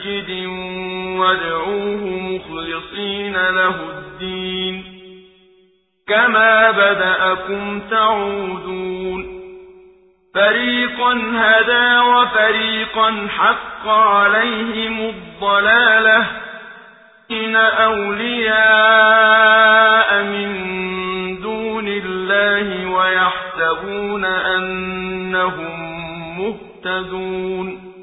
مسجد وادعوه مخلصين له الدين. كما بدأكم تعودون. فريقا هدى وفريقا حق عليهم الضلالة. إن أولياء من دون الله ويحسبون أنهم مهتدون.